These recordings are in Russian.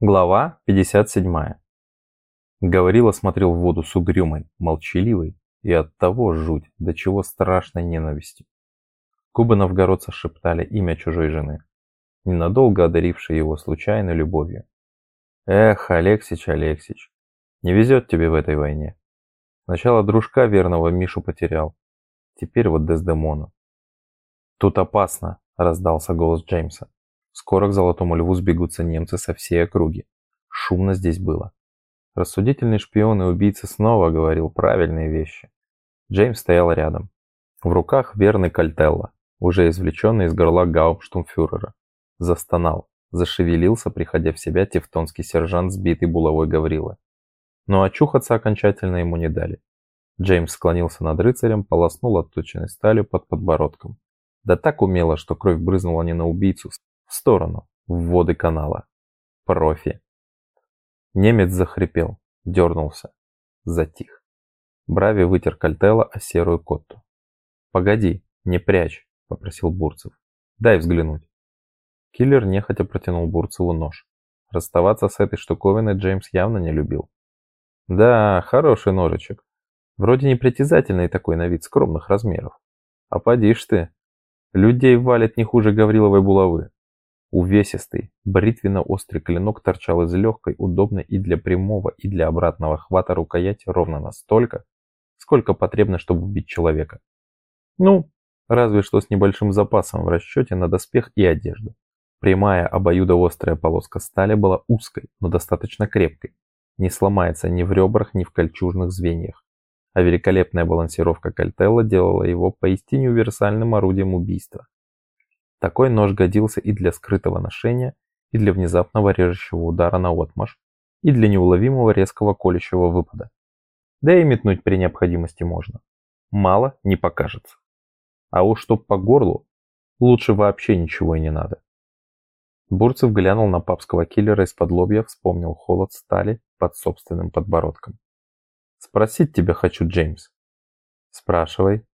Глава 57. Говорила, смотрел в воду с угрюмой, молчаливой и оттого жуть, до чего страшной ненавистью. Губы новгородца шептали имя чужой жены, ненадолго одарившей его случайной любовью. Эх, Алексич, Алексич, не везет тебе в этой войне. Сначала дружка верного Мишу потерял, теперь вот Дездемону. Тут опасно, раздался голос Джеймса. Скоро к Золотому Льву сбегутся немцы со всей округи. Шумно здесь было. Рассудительный шпион и убийца снова говорил правильные вещи. Джеймс стоял рядом. В руках верный Кальтелло, уже извлеченный из горла гауптштумфюрера. Застонал, зашевелился, приходя в себя тевтонский сержант, сбитый булавой Гаврила. Но очухаться окончательно ему не дали. Джеймс склонился над рыцарем, полоснул отточенной сталью под подбородком. Да так умело, что кровь брызнула не на убийцу, в сторону, в воды канала. Профи. Немец захрипел, дернулся, затих. Брави вытер кальтело о серую котту. «Погоди, не прячь», — попросил Бурцев. «Дай взглянуть». Киллер нехотя протянул Бурцеву нож. Расставаться с этой штуковиной Джеймс явно не любил. «Да, хороший ножичек. Вроде непритязательный такой на вид скромных размеров. А поди ж ты. Людей валит не хуже Гавриловой булавы. Увесистый, бритвенно-острый клинок торчал из легкой, удобной и для прямого, и для обратного хвата рукояти ровно настолько, сколько потребно, чтобы убить человека. Ну, разве что с небольшим запасом в расчете на доспех и одежду. Прямая обоюдоострая полоска стали была узкой, но достаточно крепкой. Не сломается ни в ребрах, ни в кольчужных звеньях. А великолепная балансировка кальтелла делала его поистине универсальным орудием убийства. Такой нож годился и для скрытого ношения, и для внезапного режущего удара на отмаш, и для неуловимого резкого колющего выпада. Да и метнуть при необходимости можно. Мало не покажется. А уж чтоб по горлу, лучше вообще ничего и не надо. Бурцев глянул на папского киллера из-под лобья, вспомнил холод стали под собственным подбородком. «Спросить тебя хочу, Джеймс». «Спрашивай.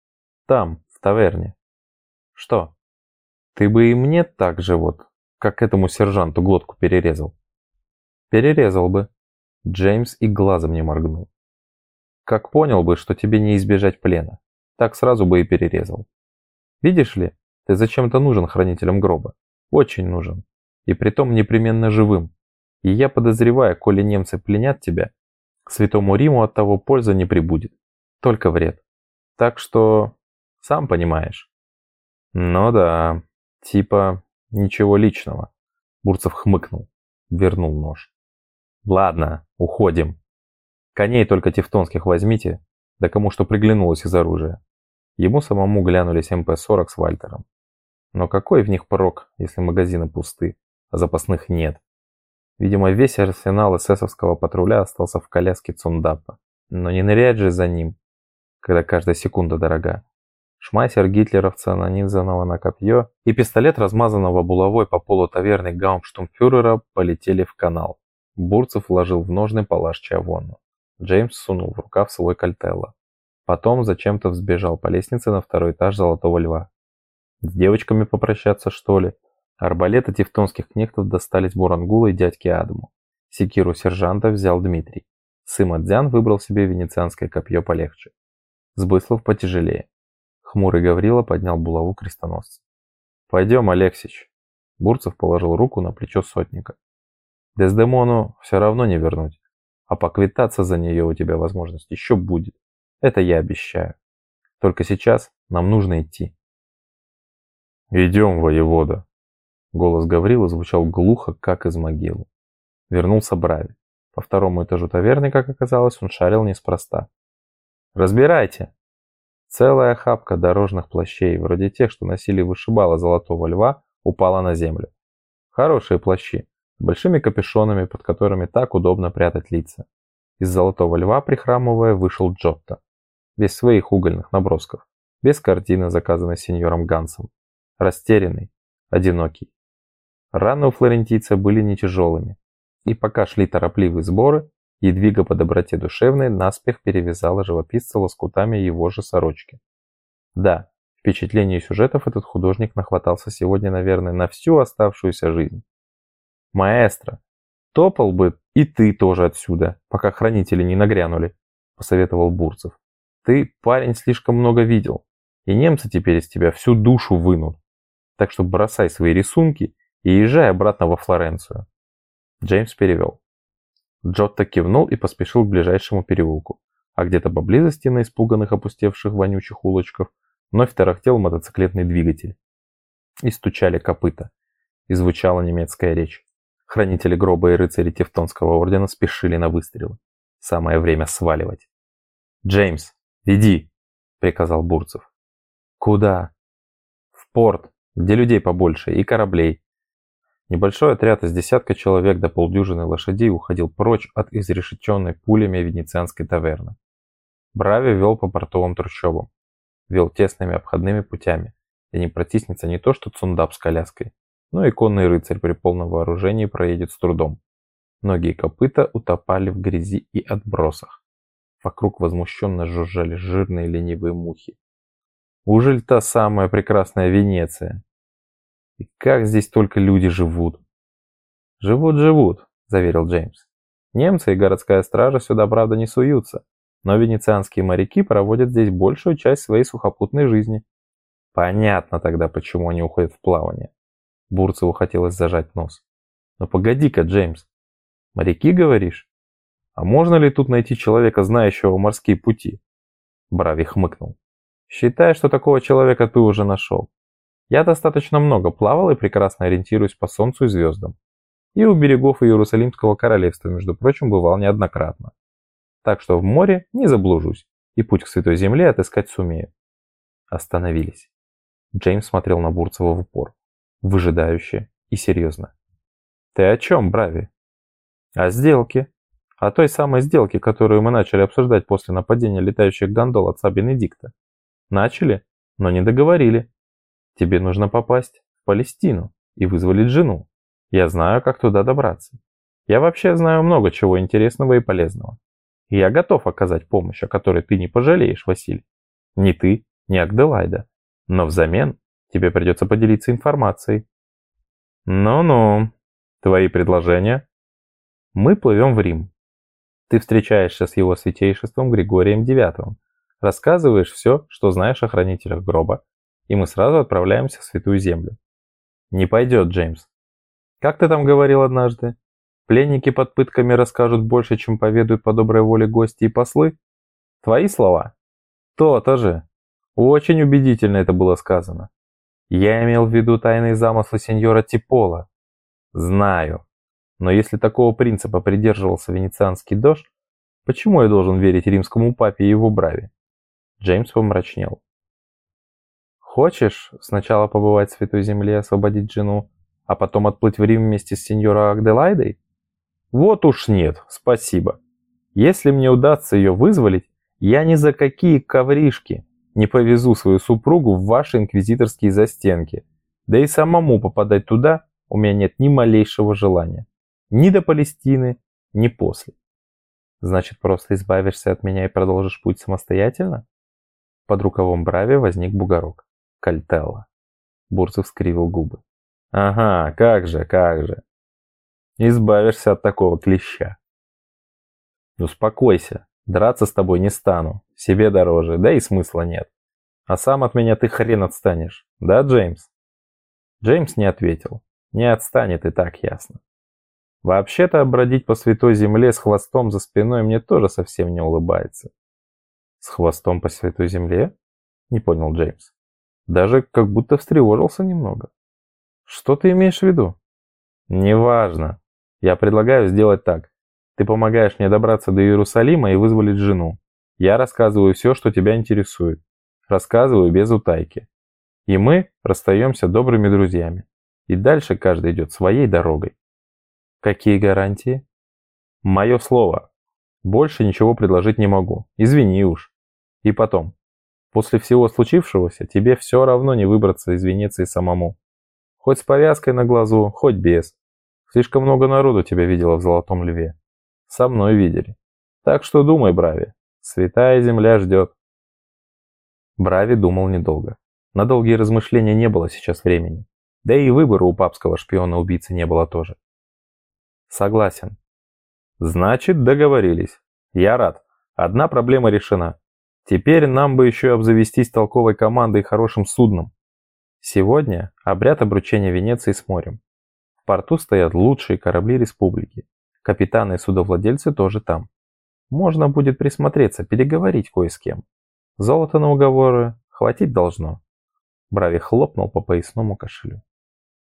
Там, в таверне». «Что?» Ты бы и мне так же вот, как этому сержанту глотку перерезал. Перерезал бы. Джеймс и глазом не моргнул. Как понял бы, что тебе не избежать плена, так сразу бы и перерезал. Видишь ли, ты зачем-то нужен хранителям гроба. Очень нужен. И притом непременно живым. И я подозреваю, коли немцы пленят тебя, святому Риму от того польза не прибудет. Только вред. Так что, сам понимаешь. Ну да, Типа, ничего личного. Бурцев хмыкнул, вернул нож. Ладно, уходим. Коней только тевтонских возьмите, да кому что приглянулось из оружия. Ему самому глянулись МП-40 с Вальтером. Но какой в них прок, если магазины пусты, а запасных нет? Видимо, весь арсенал эсэсовского патруля остался в коляске Цундапа. Но не нырять же за ним, когда каждая секунда дорога. Шмайсер гитлеровца, нанизанного на копье, и пистолет, размазанного булавой по полу таверны Гаумштумфюрера, полетели в канал. Бурцев вложил в ножны палаш Чавону. Джеймс сунул в рукав свой кальтелло. Потом зачем-то взбежал по лестнице на второй этаж Золотого Льва. С девочками попрощаться, что ли? Арбалеты тевтонских кнехтов достались Бурангулу и дядьке Адаму. Секиру сержанта взял Дмитрий. Сыма Дзян выбрал себе венецианское копье полегче. Сбыслов потяжелее. Хмурый Гаврила поднял булаву крестоносца. «Пойдем, Алексич!» Бурцев положил руку на плечо сотника. «Дездемону все равно не вернуть, а поквитаться за нее у тебя возможность еще будет. Это я обещаю. Только сейчас нам нужно идти». «Идем, воевода!» Голос Гаврила звучал глухо, как из могилы. Вернулся Брави. По второму этажу таверны, как оказалось, он шарил неспроста. «Разбирайте!» Целая хапка дорожных плащей, вроде тех, что носили вышибала Золотого Льва, упала на землю. Хорошие плащи, с большими капюшонами, под которыми так удобно прятать лица. Из Золотого Льва, прихрамывая, вышел Джотто. Без своих угольных набросков, без картины, заказанной сеньором Гансом. Растерянный, одинокий. Раны у флорентийца были не тяжелыми. И пока шли торопливые сборы, Едвига по доброте душевной наспех перевязала живописца лоскутами его же сорочки. Да, впечатлений и сюжетов этот художник нахватался сегодня, наверное, на всю оставшуюся жизнь. «Маэстро!» Топал бы и ты тоже отсюда, пока хранители не нагрянули, посоветовал Бурцев. Ты, парень, слишком много видел, и немцы теперь из тебя всю душу вынут. Так что бросай свои рисунки и езжай обратно во Флоренцию. Джеймс перевел. Джотто кивнул и поспешил к ближайшему переулку, а где-то поблизости на испуганных опустевших вонючих улочках вновь тарахтел мотоциклетный двигатель. И стучали копыта, и звучала немецкая речь. Хранители гроба и рыцари Тевтонского ордена спешили на выстрелы. Самое время сваливать. «Джеймс, веди!» — приказал Бурцев. «Куда?» «В порт, где людей побольше и кораблей». Небольшой отряд из десятка человек до полдюжины лошадей уходил прочь от изрешеченной пулями венецианской таверны. Брави вел по портовым трущобам, вел тесными обходными путями, где не протиснется не то что цундап с коляской, но и конный рыцарь при полном вооружении проедет с трудом. Ноги и копыта утопали в грязи и отбросах. Вокруг возмущенно жужжали жирные ленивые мухи. Ужель та самая прекрасная Венеция? И как здесь только люди живут? Живут, живут, заверил Джеймс. Немцы и городская стража сюда, правда, не суются, но венецианские моряки проводят здесь большую часть своей сухопутной жизни. Понятно тогда, почему они уходят в плавание. Бурцеву хотелось зажать нос. Но погоди-ка, Джеймс. Моряки, говоришь? А можно ли тут найти человека, знающего морские пути? Брави хмыкнул. Считай, что такого человека ты уже нашел. Я достаточно много плавал и прекрасно ориентируюсь по солнцу и звездам. И у берегов Иерусалимского королевства, между прочим, бывал неоднократно. Так что в море не заблужусь и путь к Святой Земле отыскать сумею. Остановились. Джеймс смотрел на Бурцева в упор выжидающе и серьезно. «Ты о чем, Брави?» «О сделке. О той самой сделке, которую мы начали обсуждать после нападения летающих гондол отца Бенедикта. Начали, но не договорили. Тебе нужно попасть в Палестину и вызволить жену. Я знаю, как туда добраться. Я вообще знаю много чего интересного и полезного. И я готов оказать помощь, о которой ты не пожалеешь, Василий. Ни ты, ни Агделайда. Но взамен Тебе придется поделиться информацией. Ну-ну. Твои предложения? Мы плывем в Рим. Ты встречаешься с его святейшеством Григорием IX. Рассказываешь все, что знаешь о хранителях гроба, и мы сразу отправляемся в Святую Землю. Не пойдет, Джеймс. Как ты там говорил однажды? Пленники под пытками расскажут больше, чем поведают по доброй воле гости и послы? Твои слова? То-то же. Очень убедительно это было сказано. Я имел в виду тайные замыслы сеньора Типола. Знаю. Но если такого принципа придерживался венецианский дождь, почему я должен верить римскому папе и его браве? Джеймс помрачнел. Хочешь сначала побывать в Святой Земле, освободить жену, а потом отплыть в Рим вместе с сеньорой Агделайдой? Вот уж нет, спасибо. Если мне удастся ее вызволить, я ни за какие ковришки не повезу свою супругу в ваши инквизиторские застенки. Да и самому попадать туда у меня нет ни малейшего желания. Ни до Палестины, ни после. Значит, просто избавишься от меня и продолжишь путь самостоятельно? Под рукавом Брави возник бугорок. Кальтелла. Бурцев скривил губы. Ага, как же, как же. Избавишься от такого клеща. Успокойся, драться с тобой не стану себе дороже, да и смысла нет. А сам от меня ты хрен отстанешь, да, Джеймс? Джеймс не ответил. Не отстанет и так ясно. Вообще-то бродить по святой земле с хвостом за спиной мне тоже совсем не улыбается. С хвостом по святой земле? Не понял Джеймс. Даже как будто встревожился немного. Что ты имеешь в виду? Неважно. Я предлагаю сделать так. Ты помогаешь мне добраться до Иерусалима и вызволить жену. Я рассказываю все, что тебя интересует. Рассказываю без утайки. И мы расстаемся добрыми друзьями. И дальше каждый идет своей дорогой. Какие гарантии? Мое слово. Больше ничего предложить не могу. Извини уж. И потом. После всего случившегося тебе все равно не выбраться из Венеции самому. Хоть с повязкой на глазу, хоть без. Слишком много народу тебя видело в Золотом Льве. Со мной видели. Так что думай, Брави, Святая земля ждет. Брави думал недолго. На долгие размышления не было сейчас времени. Да и выбора у папского шпиона-убийцы не было тоже. Согласен. Значит, договорились. Я рад. Одна проблема решена. Теперь нам бы еще обзавестись толковой командой и хорошим судном. Сегодня обряд обручения Венеции с морем. В порту стоят лучшие корабли республики. Капитаны и судовладельцы тоже там. Можно будет присмотреться, переговорить кое с кем. Золото на уговоры хватить должно. Брави хлопнул по поясному кошелю.